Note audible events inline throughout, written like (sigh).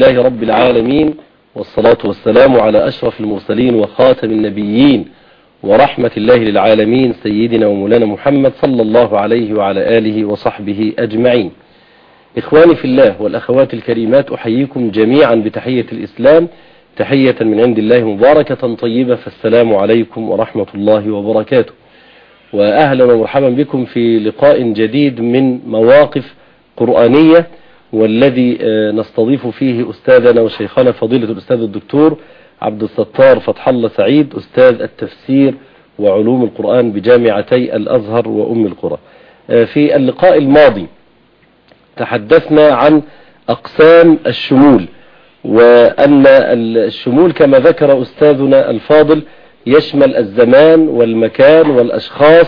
لله رب العالمين والصلاة والسلام على أشرف المرسلين وخاتم النبيين ورحمة الله للعالمين سيدنا ومولانا محمد صلى الله عليه وعلى آله وصحبه أجمعين. إخواني في الله والأخوات الكريمات أحييكم جميعا بتحية الإسلام تحية من عند الله مباركة طيبة فالسلام عليكم ورحمة الله وبركاته. وأهلا ومرحبا بكم في لقاء جديد من مواقف قرآنية والذي نستضيف فيه أستاذنا وشيخنا فضيلة الأستاذ الدكتور عبد الستار فتح الله سعيد أستاذ التفسير وعلوم القرآن بجامعتي الأزهر وأم القرى. في اللقاء الماضي تحدثنا عن أقسام الشمول وأن الشمول كما ذكر أستاذنا الفاضل يشمل الزمان والمكان والأشخاص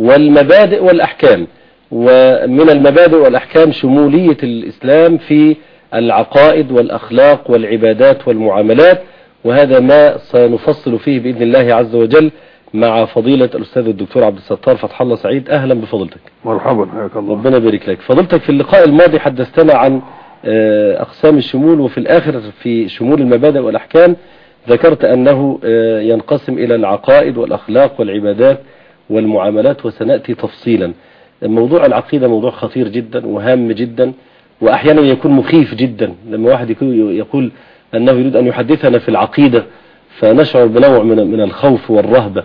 والمبادئ والأحكام. ومن المبادئ والأحكام شمولية الإسلام في العقائد والأخلاق والعبادات والمعاملات وهذا ما سنفصل فيه بإذن الله عز وجل مع فضيلة الأستاذ الدكتور عبد الستار فتح الله سعيد. أهلا بفضلتك. مرحبا حياك الله. ربنا يبارك لك. فضلتك في اللقاء الماضي حدثتنا عن أقسام الشمول وفي الآخر في شمول المبادئ والأحكام ذكرت أنه ينقسم إلى العقائد والأخلاق والعبادات والمعاملات وسنأتي تفصيلا. موضوع العقيدة موضوع خطير جدا وهام جدا وأحيانا يكون مخيف جدا لما واحد يقول أنه يريد أن يحدثنا في العقيدة فنشعر بنوع من من الخوف والرهبة.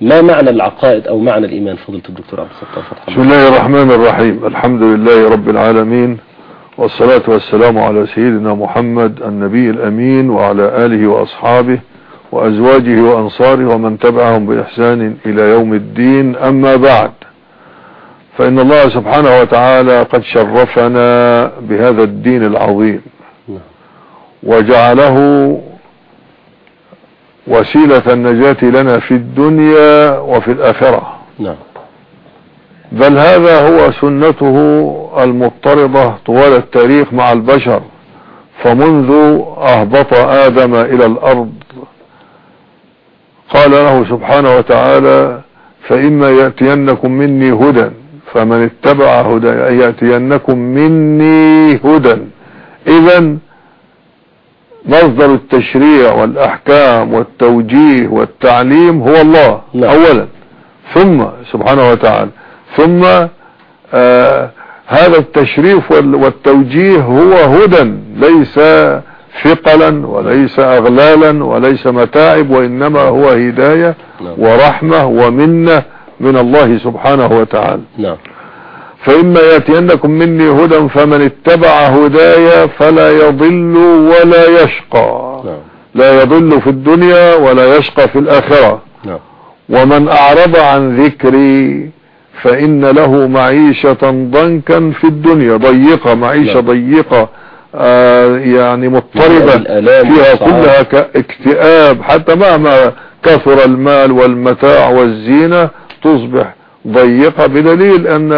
ما معنى العقائد أو معنى الإيمان؟ فضيلة الدكتور عبد الستار فتح بسم الله. الرحمن الرحيم. الحمد لله رب العالمين والصلاة والسلام على سيدنا محمد النبي الأمين وعلى آله وأصحابه وأزواجه وأنصاره ومن تبعهم بإحسان إلى يوم الدين. أما بعد فإن الله سبحانه وتعالى قد شرفنا بهذا الدين العظيم. وجعله وسيلة النجاة لنا في الدنيا وفي الآخرة. نعم. بل هذا هو سنته المضطردة طوال التاريخ مع البشر. فمنذ أهبط آدم إلى الأرض قال له سبحانه وتعالى فإما يأتينكم مني هدى فمن اتبع هدى يأتينكم مني هدى إذا مصدر التشريع والأحكام والتوجيه والتعليم هو الله نعم. أولا ثم سبحانه وتعالى ثم آه هذا التشريف وال- والتوجيه هو هدى ليس ثقلا وليس أغلالا وليس متاعب وإنما هو هداية. ورحمة ومنة من الله سبحانه وتعالى. نعم. فإما يأتينكم مني هدى فمن اتبع هدايا فلا يضل ولا يشقى. نعم. لا يضل في الدنيا ولا يشقى في الآخرة. نعم. ومن أعرض عن ذكري فإن له معيشة ضنكا في الدنيا. ضيقة معيشة نعم. ضيقة آه يعني مضطربة. فيها. كلها ك- اكتئاب حتى مهما كثر المال والمتاع والزينة تصبح ضيقة بدليل أن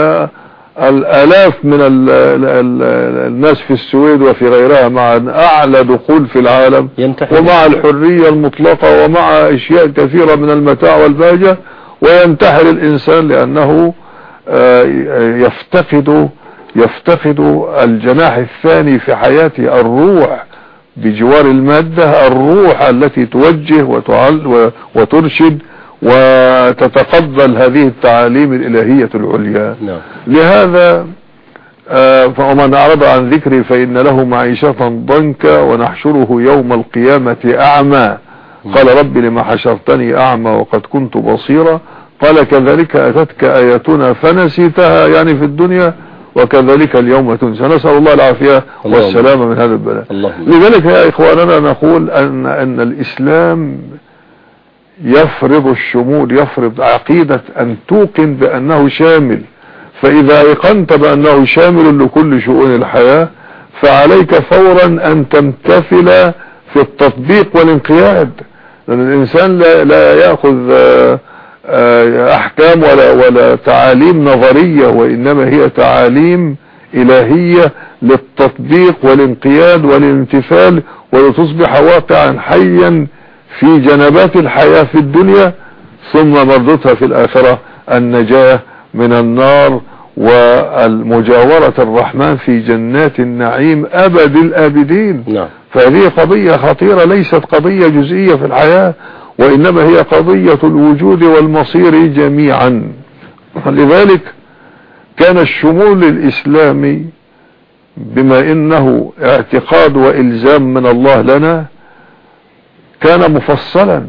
الآلاف من ال ال ال الناس في السويد وفي غيرها مع أعلى دخول في العالم ينتحر ومع الحرية المطلقة ومع أشياء كثيرة من المتاع والبهجة وينتحر الإنسان لأنه آه، يفتقد يفتقد الجناح الثاني في حياته الروح بجوار المادة الروح التي توجه وتعل وترشد وتتقبل هذه التعاليم الإلهية العليا. نعم. لهذا آه، فمن أعرض عن ذكري فإن له معيشة ضنكا ونحشره يوم القيامة أعمى. قال رب لما حشرتني أعمى وقد كنت بصيرا؟ قال كذلك أتتك آياتنا فنسيتها يعني في الدنيا وكذلك اليوم تنسى. نسأل الله العافية. والسلامة من هذا البلاء لذلك يا إخواننا نقول أن, أن الإسلام يفرض الشمول يفرض عقيدة أن توقن بأنه شامل. فإذا أيقنت بأنه شامل لكل شؤون الحياة فعليك فورا أن تمتثل في التطبيق والانقياد. لأن الإنسان لا, لا يأخذ آه، آه، أحكام ولا, ولا تعاليم نظرية وإنما هي تعاليم إلهية للتطبيق والانقياد والامتثال ولتصبح واقعا حيا في جنبات الحياة في الدنيا ثم مردتها في الآخرة النجاة من النار والمجاورة الرحمن في جنات النعيم أبد الآبدين. نعم. فهذه قضية خطيرة ليست قضية جزئية في الحياة وإنما هي قضية الوجود والمصير جميعا. لذلك كان الشمول الإسلامي بما إنه اعتقاد وإلزام من الله لنا كان مفصلا.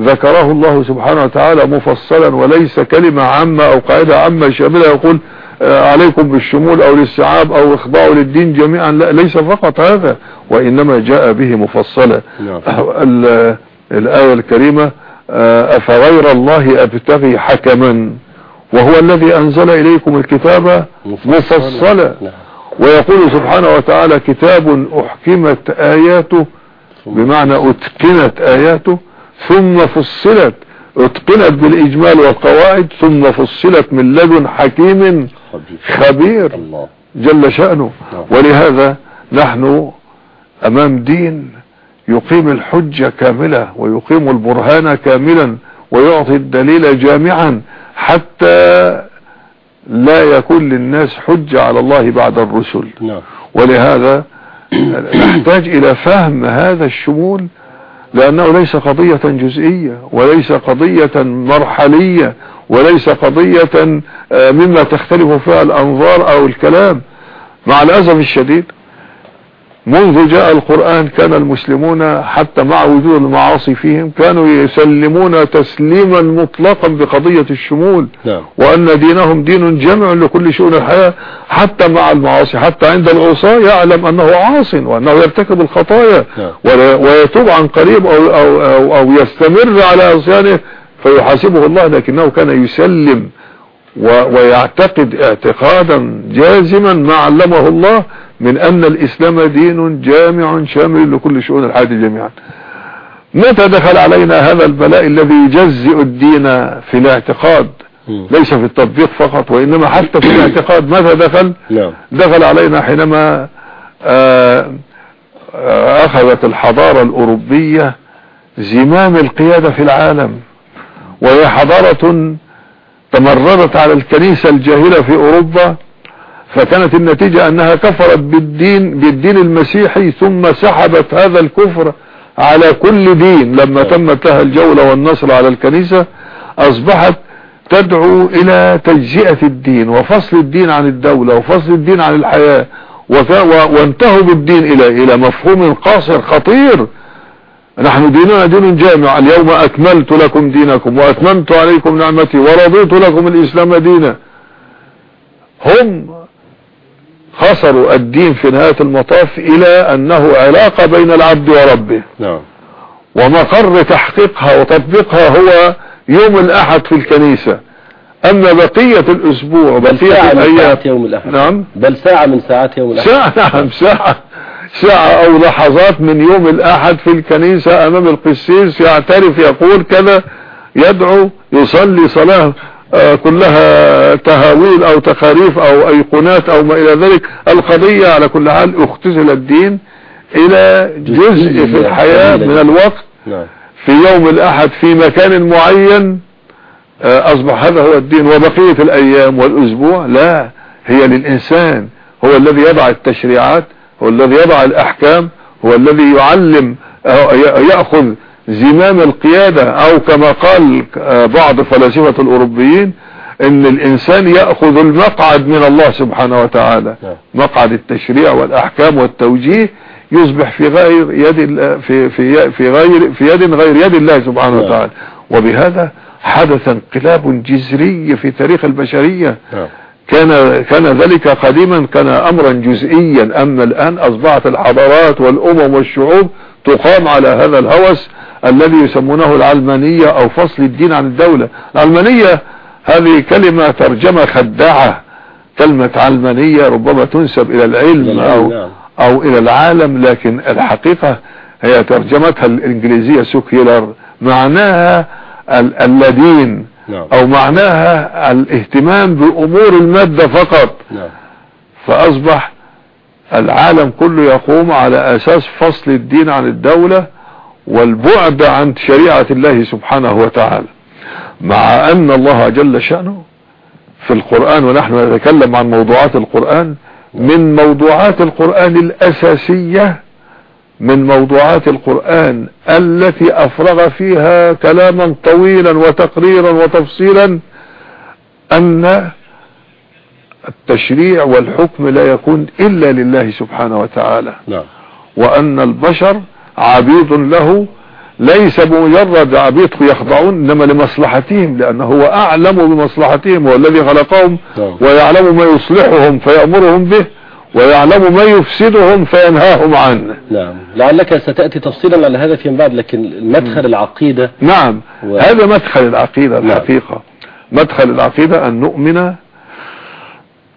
ذكره الله سبحانه وتعالى مفصلا وليس كلمة عامة أو قاعدة عامة شاملة يقول آه، عليكم بالشمول أو الاستيعاب أو إخضاع للدين جميعا. لا ليس فقط هذا وإنما جاء به مفصلا. نعم. ال- الآية الكريمة آه، أفغير الله أبتغي حكما وهو الذي أنزل إليكم الكتاب مفصلا. نعم. ويقول سبحانه وتعالى كتاب أحكمت آياته بمعنى أتقنت آياته ثم فصلت. أتقنت بالإجمال والقواعد ثم فصلت من لدن حكيم خبير. جل شأنه. نعم. ولهذا نحن أمام دين يقيم الحجة كاملة ويقيم البرهان كاملا ويعطي الدليل جامعا حتى لا يكون للناس حجة على الله بعد الرسل. نعم. ولهذا نحتاج إلى فهم هذا الشمول لأنه ليس قضية جزئية وليس قضية مرحلية وليس قضية آه، مما تختلف فيها الأنظار أو الكلام. مع الاسف الشديد منذ جاء القرآن كان المسلمون حتى مع وجود المعاصي فيهم كانوا يسلمون تسليما مطلقا بقضية الشمول. نعم. وأن دينهم دين جامع لكل شؤون الحياة حتى مع المعاصي حتى عند العصاة يعلم أنه عاص وأنه يرتكب الخطايا. نعم. ويتوب عن قريب أو, أو, أو, أو يستمر على عصيانه فيحاسبه الله لكنه كان يسلم ويعتقد اعتقادا جازما ما علمه الله من أن الإسلام دين جامع شامل لكل شؤون الحياة جميعا. متى دخل علينا هذا البلاء الذي يجزئ الدين في الاعتقاد. ليس في التطبيق فقط وإنما حتى في الاعتقاد. متى دخل؟ نعم. دخل علينا حينما آه، آه، أخذت الحضارة الأوروبية زمام القيادة في العالم. وهي حضارة تمردت على الكنيسة الجاهلة في أوروبا فكانت النتيجة أنها كفرت بالدين بالدين المسيحي ثم سحبت هذا الكفر على كل دين. لما تمت لها الجولة والنصر على الكنيسة أصبحت تدعو إلى تجزئة الدين وفصل الدين عن الدولة وفصل الدين عن الحياة. وانتهوا بالدين إلى إلى مفهوم قاصر خطير. نحن ديننا دين جامع. اليوم أكملت لكم دينكم وأتممت عليكم نعمتي ورضيت لكم الإسلام دينا. هم خسروا الدين في نهاية المطاف إلى أنه علاقة بين العبد وربه. نعم. ومقر تحقيقها وتطبيقها هو يوم الأحد في الكنيسة. أما بقية الأسبوع بل بقية ساعة من ساعات يوم الأحد. نعم. بل ساعة من ساعات يوم الأحد. ساعة نعم ساعة. ساعة أو لحظات من يوم الأحد في الكنيسة أمام القسيس يعترف يقول كذا يدعو يصلي صلاة كلها تهاويل أو تخاريف أو أيقونات أو ما إلى ذلك. القضية على كل حال اختزل الدين إلى جزء في الحياة من الوقت نعم. في يوم الأحد في مكان معين. آه، أصبح هذا هو الدين وبقية الأيام والأسبوع. لا هي للإنسان. هو الذي يضع التشريعات هو الذي يضع الأحكام هو الذي يعلم ي- يأخذ زمام القيادة أو كما قال آه، بعض فلاسفة الأوروبيين إن الإنسان يأخذ المقعد من الله سبحانه وتعالى. نعم. مقعد التشريع والأحكام والتوجيه يصبح في غير يد ال- في في في غير في يد غير يد الله سبحانه نعم. وتعالى. وبهذا حدث انقلاب جذري في تاريخ البشرية. نعم. كان كان ذلك قديما كان أمرا جزئيا. أما الآن أصبحت الحضارات والأمم والشعوب تقام على هذا الهوس الذي يسمونه العلمانية أو فصل الدين عن الدولة. العلمانية هذه كلمة ترجمة خداعة كلمة علمانية ربما تنسب إلى العلم أو. أو إلى العالم لكن الحقيقة هي ترجمتها الإنجليزية سوكيولر. معناها ال- الذين. نعم. أو معناها الاهتمام بأمور المادة فقط. نعم. فأصبح العالم كله يقوم على أساس فصل الدين عن الدولة والبعد عن شريعة الله سبحانه وتعالى. مع أن الله جل شأنه في القرآن ونحن نتكلم عن موضوعات القرآن من موضوعات القرآن الأساسية من موضوعات القرآن التي أفرغ فيها كلاما طويلا وتقريرا وتفصيلا أن التشريع والحكم لا يكون إلا لله سبحانه وتعالى. نعم. وأن البشر عبيد له ليس بمجرد عبيد يخضعون إنما لمصلحتهم لأنه هو أعلم بمصلحتهم هو الذي خلقهم نعم. ويعلم ما يصلحهم فيأمرهم به ويعلم ما يفسدهم فينهاهم عنه. نعم. لعلك ستأتي تفصيلا على هذا فيما بعد لكن مدخل العقيدة نعم. و- هذا مدخل العقيدة نعم. الحقيقة. مدخل العقيدة أن نؤمن.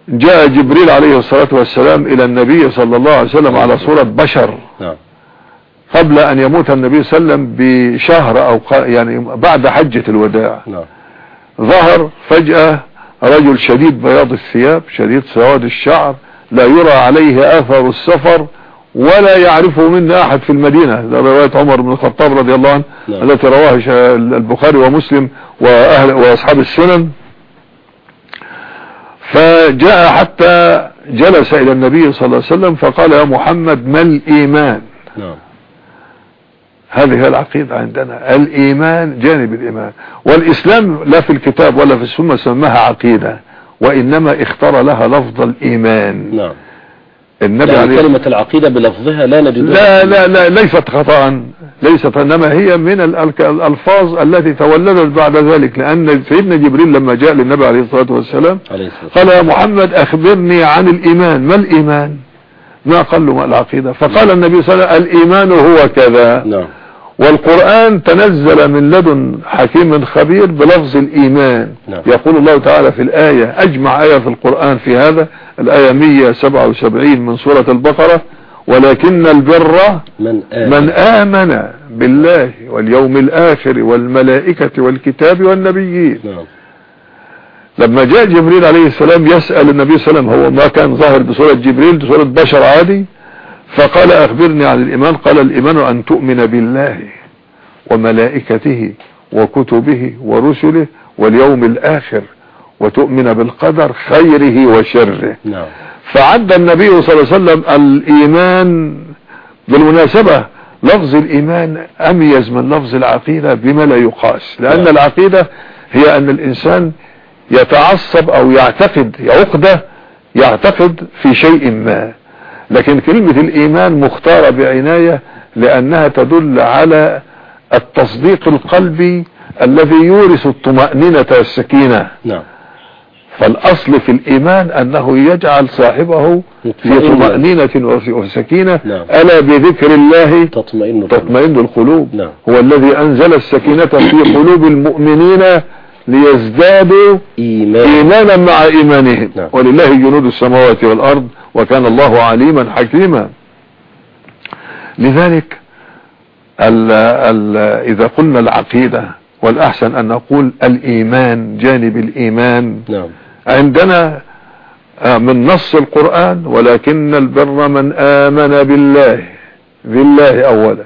جاء جبريل عليه الصلاة والسلام إلى النبي صلى الله عليه وسلم على صورة بشر. نعم. قبل أن يموت النبي صلى الله عليه وسلم بشهر ق- يعني بعد حجة الوداع. نعم. ظهر فجأة رجل شديد بياض الثياب شديد سواد الشعر لا يرى عليه أثر السفر ولا يعرفه منا أحد في المدينة. ده رواية عمر بن الخطاب رضي الله عنه نعم. التي رواها البخاري ومسلم واهل وأصحاب السنن. فجاء حتى جلس إلى النبي صلى الله عليه وسلم فقال يا محمد ما الإيمان؟ نعم. هذه هي العقيدة عندنا. الإيمان جانب الإيمان. والإسلام لا في الكتاب ولا في السنة سماها عقيدة وإنما اختار لها لفظ الإيمان. نعم. النبي يعني عليه كلمة العقيدة بلفظها لا نجدها. لا لا لا ليست خطأ. ليست إنما هي من الألفاظ التي تولدت بعد ذلك لأن سيدنا جبريل لما جاء للنبي عليه الصلاة والسلام عليه الصلاة والسلام. قال يا محمد أخبرني عن الإيمان. ما الإيمان؟ ما قال له ما العقيدة؟ فقال النبي صلى الله عليه وسلم الإيمان هو كذا. نعم. والقرآن تنزل من لدن حكيم خبير بلفظ الإيمان. نعم. يقول الله تعالى في الآية أجمع آية في القرآن في هذا الآية 177 من سورة البقرة ولكن البر من آمن. من آمن بالله واليوم الآخر والملائكة والكتاب والنبيين. نعم. لما جاء جبريل عليه السلام يسأل النبي صلى الله عليه وسلم هو ما كان ظاهر بصورة جبريل بصورة بشر عادي؟ فقال أخبرني عن الإيمان قال الإيمان أن تؤمن بالله وملائكته وكتبه ورسله واليوم الآخر وتؤمن بالقدر خيره وشره. نعم. فعد النبي صلى الله عليه وسلم الإيمان بالمناسبة. لفظ الإيمان أميز من لفظ العقيدة بما لا يقاس لأن نعم. العقيدة هي أن الإنسان يتعصب أو يعتقد عقدة يعتقد في شيء ما. لكن كلمة الإيمان مختارة بعناية لأنها تدل على التصديق القلبي الذي يورث الطمأنينة والسكينة نعم فالأصل في الإيمان أنه يجعل صاحبه في. طمأنينة وسكينة نعم. ألا بذكر الله تطمئن القلوب. تطمئن القلوب نعم. هو الذي أنزل السكينة في قلوب المؤمنين ليزدادوا إيمان إيمانا مع إيمانهم. نعم. ولله جنود السماوات والأرض وكان الله عليما حكيما. لذلك ال ال إذا قلنا العقيدة والأحسن أن نقول الإيمان جانب الإيمان. نعم. عندنا آه، من نص القرآن ولكن البر من آمن بالله بالله أولا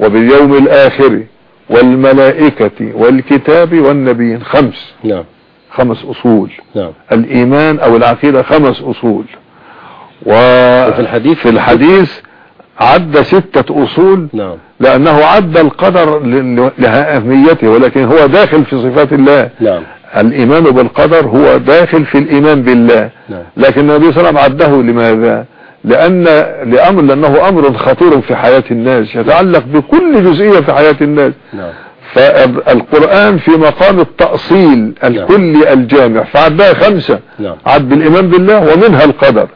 وباليوم الآخر. والملائكة والكتاب والنبيين. خمس. نعم. خمس أصول. نعم. الإيمان أو العقيدة خمس أصول. وفي الحديث؟ في الحديث عد ستة أصول. نعم. لأنه عد القدر لأهميته ولكن هو داخل في صفات الله. نعم. الإيمان بالقدر هو داخل في الإيمان بالله. نعم. لكن النبي صلى الله عليه وسلم عده. لماذا؟ لأن لأمر لأنه أمر خطير في حياة الناس يتعلق بكل جزئية في حياة الناس. نعم. فالقرآن في مقام التأصيل الكلي الجامع فعدها خمسة. نعم. عد بالإيمان بالله ومنها القدر.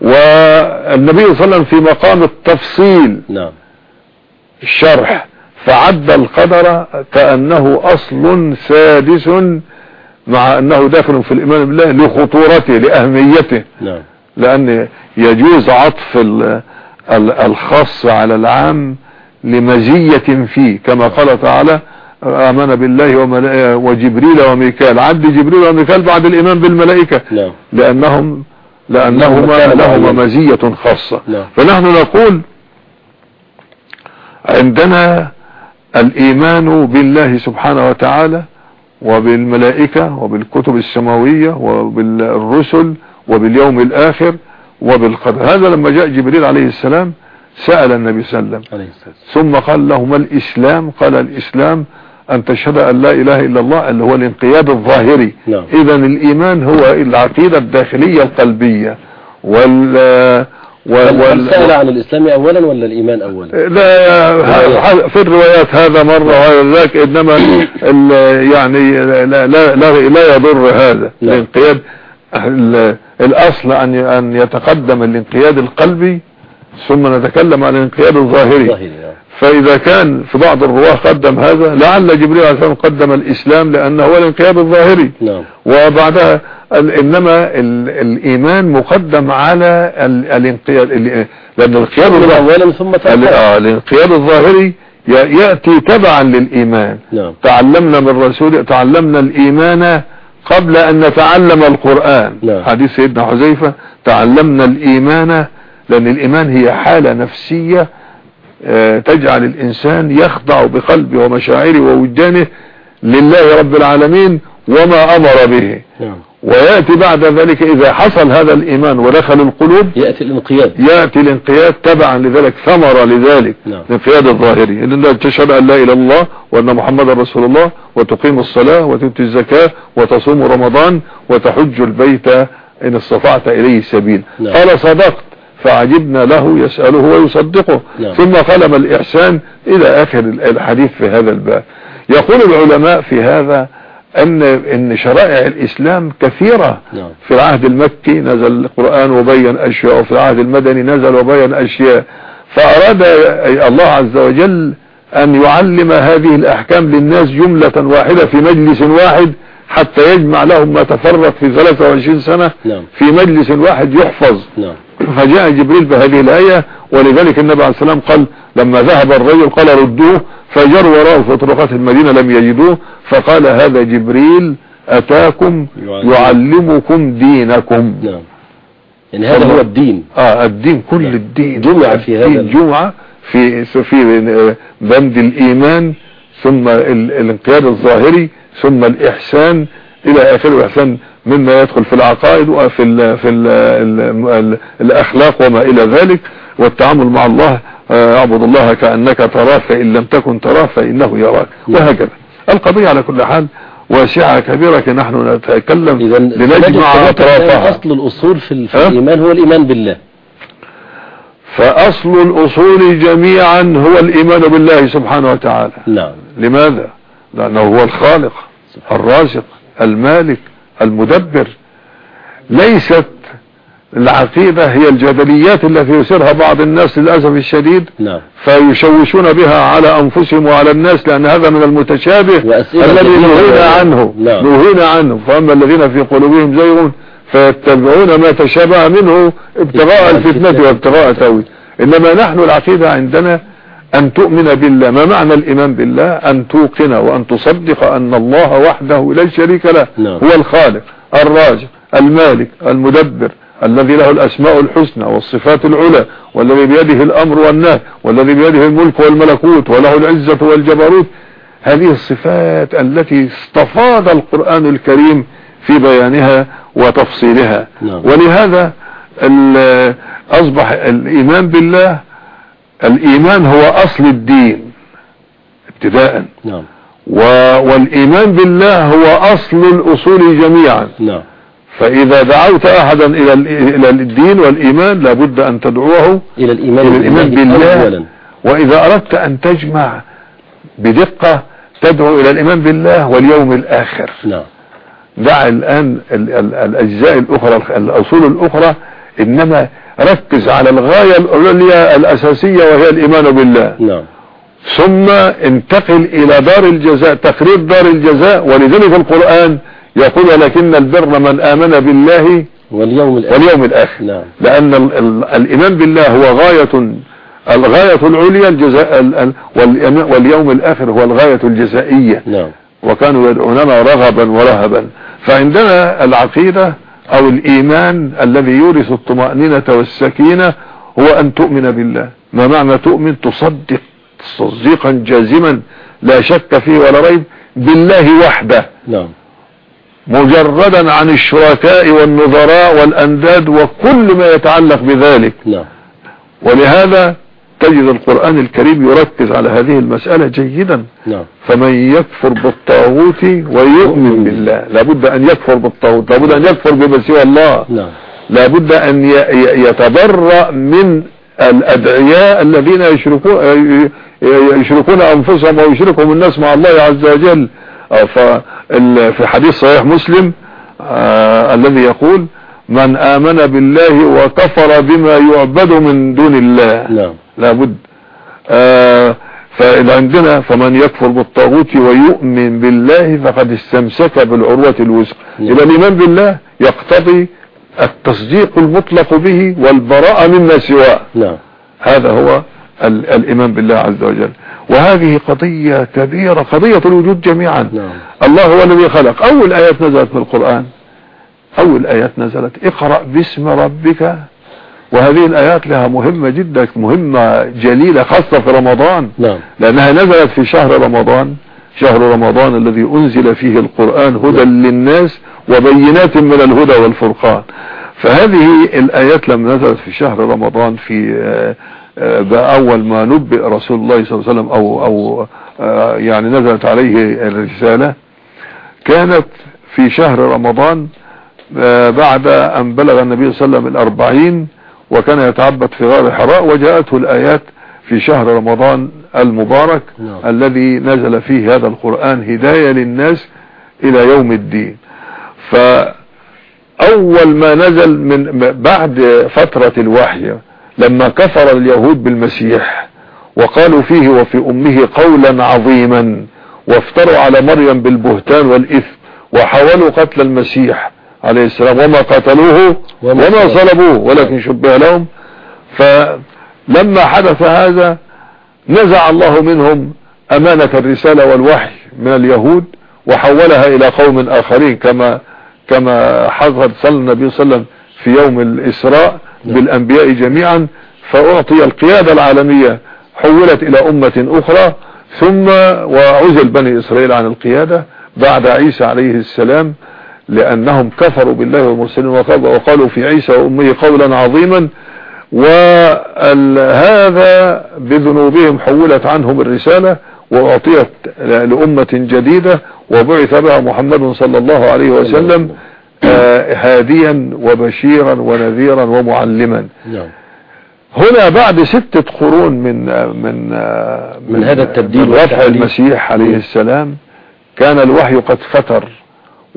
والنبي صلى الله عليه وسلم في مقام التفصيل. نعم. الشرح. فعد القدر كأنه أصل سادس مع أنه داخل في الإيمان بالله لخطورته لأهميته. نعم. لأن يجوز عطف ال- ال- الخاص على العام لمزية فيه. كما قال تعالى آمن بالله وجبريل وميكال. عد جبريل وميكال بعد الإيمان بالملائكة. نعم. لأنهم لأنهما مكانة لهما. مزية خاصة. نعم. فنحن نقول عندنا الإيمان بالله سبحانه وتعالى وبالملائكة وبالكتب السماوية وبالرسل وباليوم الآخر وبالقدر. هذا لما جاء جبريل عليه السلام سأل النبي صلى الله عليه وسلم. ثم قال له ما الإسلام قال الإسلام أن تشهد أن لا إله إلا الله اللي هو الانقياد الظاهري. نعم. إذا الإيمان هو العقيدة الداخلية القلبية. وال هل سأل عن الإسلام أولا ولا الإيمان أولا؟ لا في الروايات هذا مرة وهذا ذاك إنما يعني لا, لا, لا, لا يضر هذا نعم. الانقياد. ال- الأصل أن أن يتقدم الانقياد القلبي ثم نتكلم عن الانقياد الظاهري. ظاهري نعم. فإذا كان في بعض الرواة قدم هذا لعل جبريل عليه السلام قدم الإسلام لأنه هو الانقياد الظاهري. نعم. وبعدها إنما ال- الإيمان مقدم على ال- الانقياد ال- لأن الانقياد الظاهري ثم آه، الانقياد الظاهري يأتي تبعا للإيمان. نعم. تعلمنا من رسول تعلمنا الإيمان قبل أن نتعلم القرآن. نعم. حديث سيدنا حذيفة تعلمنا الإيمان لأن الإيمان هي حالة نفسية آه، تجعل الإنسان يخضع بقلبه ومشاعره ووجدانه لله رب العالمين وما أمر به. نعم. ويأتي بعد ذلك إذا حصل هذا الإيمان ودخل القلوب يأتي الانقياد يأتي الانقياد تبعا لذلك ثمرة لذلك نعم. الانقياد الظاهري إن تشهد أن لا إله إلا الله وأن محمد رسول الله وتقيم الصلاة وتؤتي الزكاة وتصوم رمضان وتحج البيت إن استطعت إليه سبيل نعم. قال صدقت فعجبنا له يسأله ويصدقه نعم. ثم قلم الإحسان إلى آخر الحديث في هذا الباب يقول العلماء في هذا أن إن شرائع الإسلام كثيرة. نعم. في العهد المكي نزل القرآن وبين أشياء وفي العهد المدني نزل وبين أشياء. فأراد الله عز وجل أن يعلم هذه الأحكام للناس جملة واحدة في مجلس واحد حتى يجمع لهم ما تفرق في 23 سنة. نعم. في مجلس واحد يحفظ. نعم. فجاء جبريل بهذه الآية ولذلك النبي عليه السلام قال لما ذهب الرجل قال ردوه. فجروا وراءه في طرقات المدينة لم يجدوه. فقال هذا جبريل أتاكم يعلم. يعلمكم دينكم. نعم. يعني هذا هو الدين. آه الدين كل نعم. الدين. جمع في هذا الدين ال- جمع في في بند الإيمان ثم ال- الانقياد الظاهري ثم الإحسان إلى آخره. الإحسان مما يدخل في العقائد وفي ال في ال ال ال الأخلاق وما إلى ذلك. والتعامل مع الله آه، أعبد الله كأنك تراه فإن لم تكن تراه فإنه يراك نعم. وهكذا. القضية على كل حال واسعة كبيرة نحن نتكلم لنجمع أطرافها. أصل الأصول في؟ الإيمان هو الإيمان بالله. فأصل الأصول جميعا هو الإيمان بالله سبحانه وتعالى. نعم. لماذا؟ لأنه هو الخالق الرازق المالك المدبر ليست العقيدة هي الجدليات التي يسيرها بعض الناس للأسف الشديد نعم فيشوشون بها على أنفسهم وعلى الناس لأن هذا من المتشابه الذي. نهينا عنه نعم. نهينا عنه فأما الذين في قلوبهم زيغ فيتبعون ما تشابه منه ابتغاء الفتنة. وابتغاء تاويل إنما نحن العقيدة عندنا أن تؤمن بالله. ما معنى الإيمان بالله؟ أن توقن وأن تصدق أن الله وحده لا شريك له. نعم. هو الخالق الرازق المالك المدبر الذي له الأسماء الحسنى والصفات العلى والذي بيده الأمر والنهي والذي بيده الملك والملكوت وله العزة والجبروت. هذه الصفات التي استفاض القرآن الكريم في بيانها وتفصيلها. نعم. ولهذا ال- أصبح الإيمان بالله الإيمان هو أصل الدين ابتداء. نعم. و- والإيمان بالله هو أصل الأصول جميعا. نعم. فإذا دعوت أحدا إلى ال- إلى الدين والإيمان لابد أن تدعوه إلى الإيمان, إلى الإيمان بالله أولا. وإذا أردت أن تجمع بدقة تدعو إلى الإيمان بالله واليوم الآخر. نعم. دع الآن ال- ال- الأجزاء الأخرى الأصول الأخرى إنما ركز على الغاية العليا الأساسية وهي الإيمان بالله. نعم. ثم انتقل إلى دار الجزاء تقرير دار الجزاء. ولذلك القرآن يقول ولكن البر من آمن بالله واليوم الآخر. واليوم الآخر. نعم. لأن ال ال الإيمان بالله هو غاية الغاية العليا الجزاء واليوم الآخر هو الغاية الجزائية. نعم. وكانوا يدعوننا رغبا ورهبا. فعندنا العقيدة أو الإيمان الذي يورث الطمأنينة والسكينة هو أن تؤمن بالله. ما معنى تؤمن؟ تصدق تصديقا جازما. لا شك فيه ولا ريب بالله وحده. نعم. مجردا عن الشركاء والنظراء والأنداد وكل ما يتعلق بذلك. نعم. ولهذا تجد القرآن الكريم يركز على هذه المسألة جيدا. نعم. فمن يكفر بالطاغوت ويؤمن بالله. لابد أن يكفر بالطاغوت. لابد أن يكفر بما سوى الله. نعم. لابد أن يتبرأ من الأدعياء الذين يشركون يشركون أنفسهم ويشركهم الناس مع الله عز وجل. آه، في حديث صحيح مسلم آه، الذي يقول من آمن بالله وكفر بما يعبد من دون الله. نعم. لابد آه فعندنا فمن يكفر بالطاغوت ويؤمن بالله فقد استمسك بالعروة الوثقى. نعم. إذا الإيمان بالله يقتضي التصديق المطلق به والبراءة مما سواه. نعم. هذا هو ال الإيمان بالله عز وجل. وهذه قضية كبيرة قضية الوجود جميعا. نعم. الله هو الذي خلق. أول آيات نزلت في القرآن. أول آيات نزلت. اقرأ باسم ربك وهذه الآيات لها مهمة جدا مهمة جليلة خاصة في رمضان. نعم. لأنها نزلت في شهر رمضان. شهر رمضان الذي أنزل فيه القرآن هدى للناس وبينات من الهدى والفرقان. فهذه الآيات لما نزلت في شهر رمضان في آه، آه، بأول ما نبئ رسول الله صلى الله عليه وسلم أو, أو آه، يعني نزلت عليه الرسالة كانت في شهر رمضان آه، بعد أن بلغ النبي صلى الله عليه وسلم الأربعين وكان يتعبد في غار حراء وجاءته الآيات في شهر رمضان المبارك نعم. الذي نزل فيه هذا القرآن هداية للناس إلى يوم الدين فأول ما نزل من بعد فترة الوحي لما كفر اليهود بالمسيح وقالوا فيه وفي أمه قولا عظيما وافتروا على مريم بالبهتان والإثم وحاولوا قتل المسيح عليه السلام وما قتلوه وما صلبوه. ولكن شبه لهم فلما حدث هذا نزع الله منهم أمانة الرسالة والوحي من اليهود وحولها إلى قوم آخرين كما كما حضر صلى النبي صلى الله عليه وسلم في يوم الإسراء نعم. بالأنبياء جميعا فأعطي القيادة العالمية حولت إلى أمة أخرى ثم وعزل بني إسرائيل عن القيادة بعد عيسى عليه السلام لأنهم كفروا بالله والمرسلين وقالوا في عيسى وأمه قولا عظيما وهذا بذنوبهم حولت عنهم الرسالة وأعطيت لأمة جديدة وبعث بها محمد صلى الله عليه وسلم آه، هاديا وبشيرا ونذيرا ومعلما. نعم. هنا بعد ستة قرون من من من هذا التبديل من رفع. المسيح عليه السلام كان الوحي قد فتر.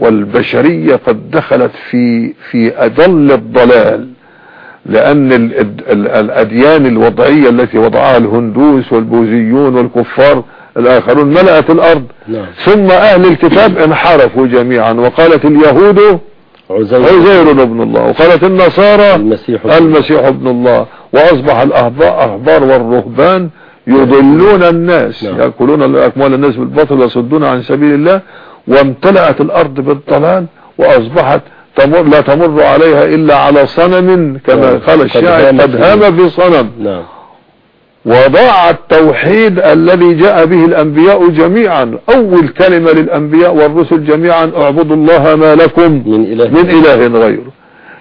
والبشرية قد دخلت في في أضل الضلال لأن ال ال ال الأديان الوضعية التي وضعها الهندوس والبوذيون والكفار الآخرون ملأت الأرض. نعم. ثم أهل الكتاب انحرفوا جميعا وقالت اليهود عزير عزير ابن الله وقالت النصارى المسيح المسيح ابن الله. وأصبح الاحبار والرهبان يضلون الناس نعم. يأكلون اموال الناس بالباطل ويصدون عن سبيل الله. وامتلأت الأرض بالضلال وأصبحت تمر لا تمر عليها إلا على صنم كما نعم. قال الشاعر قد هام في صنم. نعم. وضاع التوحيد الذي جاء به الأنبياء جميعا. أول كلمة للأنبياء والرسل جميعا اعبدوا الله ما لكم من إله من إله غيره.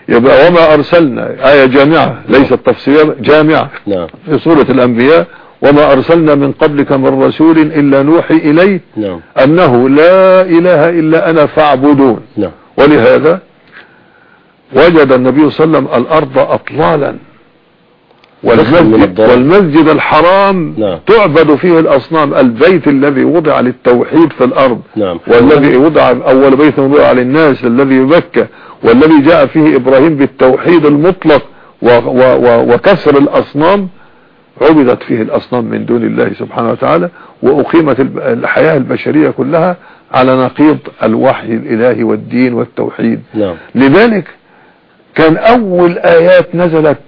يبقى وما أرسلنا؟ آية جامعة ليست تفسير جامعة. نعم. في سورة الأنبياء وما أرسلنا من قبلك من رسول إلا نوحي إليه نعم. أنه لا إله إلا أنا فاعبدون. نعم. ولهذا وجد النبي صلى الله عليه وسلم الأرض اطلالا. من والمسجد. والمسجد الحرام نعم. تعبد فيه الأصنام. البيت الذي وضع للتوحيد في الأرض. نعم. والذي وضع أول بيت وضع للناس. الذي بمكة والذي جاء فيه إبراهيم بالتوحيد المطلق و و و وكسر الأصنام. عبدت فيه الأصنام من دون الله سبحانه وتعالى وأقيمت الب- الحياة البشرية كلها على نقيض الوحي الإلهي والدين والتوحيد. نعم. لذلك كان أول آيات نزلت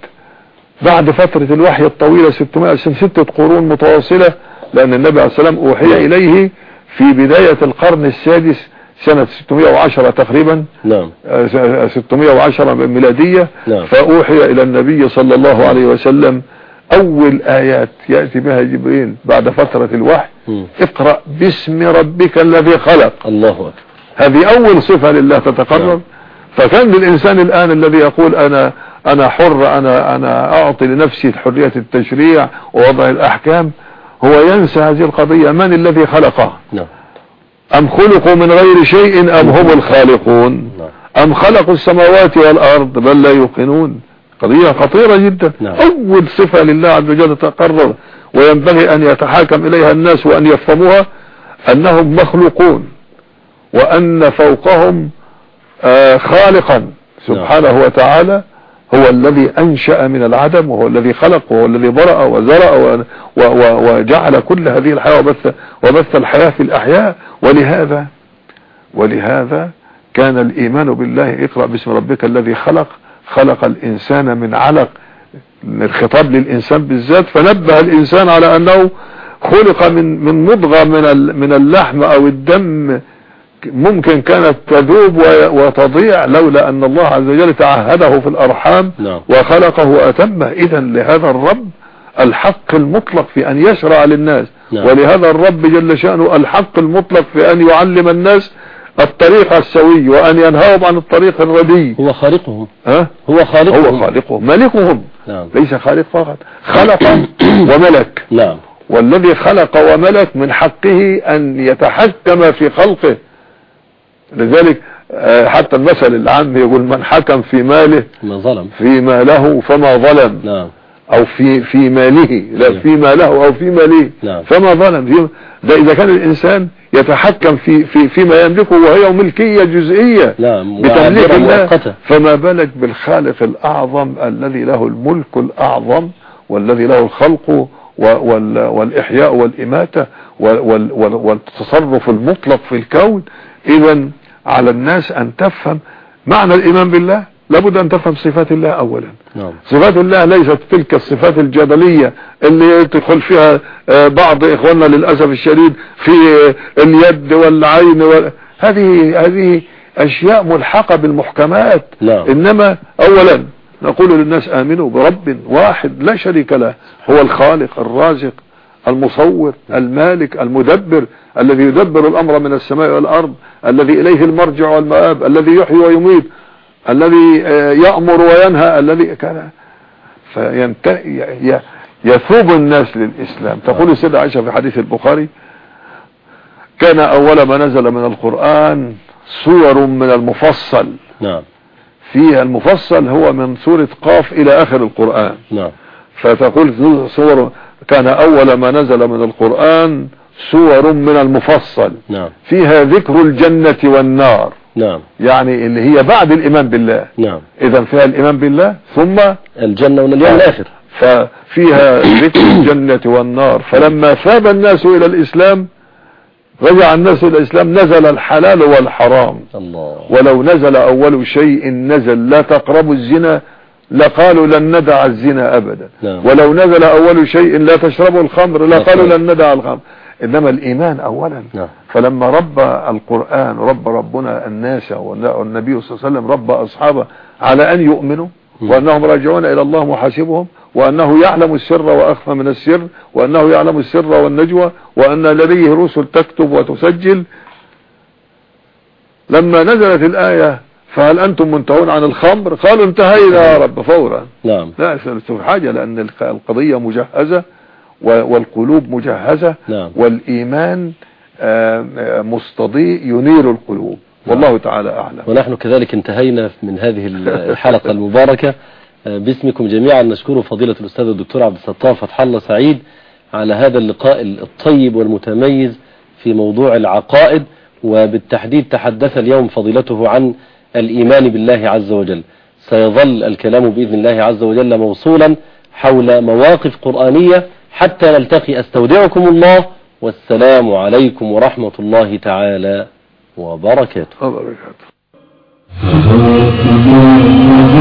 بعد فترة الوحي الطويلة 600 سنة ستة قرون متواصلة لأن النبي عليه السلام أوحي إليه في بداية القرن السادس سنة 610 تقريبا. نعم. آه، 610 ميلادية. نعم. فأوحي إلى النبي صلى الله عليه وسلم أول آيات يأتي بها جبريل بعد فترة الوحي. اقرأ باسم ربك الذي خلق. الله أكبر. هذه أول صفة لله تتقرر نعم. فكان للإنسان الآن الذي يقول أنا أنا حر أنا أنا أعطي لنفسي حرية التشريع ووضع الأحكام. هو ينسى هذه القضية. من الذي خلقه؟ نعم. أم خلقوا من غير شيء أم هم الخالقون؟ نعم. أم خلقوا السماوات والأرض بل لا يوقنون؟ قضية خطيرة جدا. نعم. أول صفة لله عز وجل تقرر وينبغي أن يتحاكم إليها الناس وأن يفهموها أنهم مخلوقون وأن فوقهم آه، خالقا. سبحانه وتعالى هو الذي أنشأ من العدم وهو الذي خلق وهو الذي برأ وزرع وجعل كل هذه الحياة وبث, وبث الحياة في الأحياء. ولهذا ولهذا كان الإيمان بالله اقرأ باسم ربك الذي خلق خلق الإنسان من علق الخطاب للإنسان بالذات فنبه الإنسان على أنه خلق من من مضغة من من اللحم أو الدم ممكن كانت تذوب وتضيع لولا أن الله عز وجل تعهده في الأرحام نعم. وخلقه واتمه إذا لهذا الرب الحق المطلق في أن يشرع للناس نعم. ولهذا الرب جل شأنه الحق المطلق في أن يعلم الناس الطريق السوي وأن ينهاهم عن الطريق الردي. هو خالقهم. ها؟ هو خالقهم. هو خالقهم. ملكهم. نعم. ليس خالق فقط. خلق (coughs) وملك. نعم. والذي خلق وملك من حقه أن يتحكم في خلقه. لذلك آه، حتى المثل العام يقول من حكم في ماله ما ظلم. في ماله فما ظلم. نعم. أو في في ماله لا نعم. في ماله أو في ماله. نعم. فما ظلم. ده إذا كان الإنسان يتحكم في في فيما يملكه وهي ملكية جزئية نعم. بتمليك الله فما بالك بالخالق الأعظم الذي له الملك الأعظم والذي له الخلق والإحياء والإماتة وال- وال- وال- والتصرف المطلق في الكون. اذا على الناس أن تفهم معنى الإيمان بالله. لابد أن تفهم صفات الله اولا. نعم. صفات الله ليست تلك الصفات الجدلية اللي يدخل فيها آه، بعض إخواننا للأسف الشديد في آه، اليد والعين وال... هذه هذه أشياء ملحقة بالمحكمات. نعم. إنما اولا نقول للناس آمنوا برب واحد لا شريك له هو الخالق الرازق المصور المالك المدبر الذي يدبر الأمر من السماء والأرض الذي إليه المرجع والمآب الذي يحيي ويميت. الذي آه، يأمر وينهى الذي كان فينت... يثوب الناس للإسلام. تقول السيدة عائشة في حديث البخاري كان أول ما نزل من القرآن صور من المفصل. نعم. فيها المفصل هو من سورة قاف إلى آخر القرآن. نعم. فتقول صور كان أول ما نزل من القرآن صور من المفصل. نعم. فيها ذكر الجنة والنار. نعم. يعني اللي هي بعد الإيمان بالله. نعم. إذا فيها الإيمان بالله ثم الجنة واليوم الآخر. ففيها ذكر الجنة والنار. فلما ثاب الناس إلى الإسلام رجع الناس إلى الإسلام نزل الحلال والحرام. الله. ولو نزل أول شيء نزل لا تقربوا الزنا لقالوا لن ندع الزنا أبدا. نعم. ولو نزل أول شيء لا تشربوا الخمر لقالوا نعم. لن ندع الخمر. إنما الإيمان اولا. نعم. فلما ربى القرآن رب ربنا الناس والنبي صلى الله عليه وسلم ربى أصحابه على أن يؤمنوا. وأنهم راجعون إلى الله محاسبهم وأنه يعلم السر وأخفى من السر وأنه يعلم السر والنجوى وأن لديه رسل تكتب وتسجل. لما نزلت الآية فهل أنتم منتهون عن الخمر؟ قالوا انتهينا يا رب فورا. نعم. لا في حاجة لأن الق- القضية مجهزة. والقلوب مجهزة نعم. والإيمان آم، آم، مستضيء ينير القلوب. والله تعالى أعلم. ونحن كذلك انتهينا من هذه الحلقة المباركة. آه، باسمكم جميعا نشكر فضيلة الأستاذ الدكتور عبد الستار فتح الله سعيد على هذا اللقاء الطيب والمتميز في موضوع العقائد. وبالتحديد تحدث اليوم فضيلته عن الإيمان بالله عز وجل. سيظل الكلام بإذن الله عز وجل موصولا حول مواقف قرآنية حتى نلتقي. أستودعكم الله. والسلام عليكم ورحمة الله تعالى وبركاته. فيك.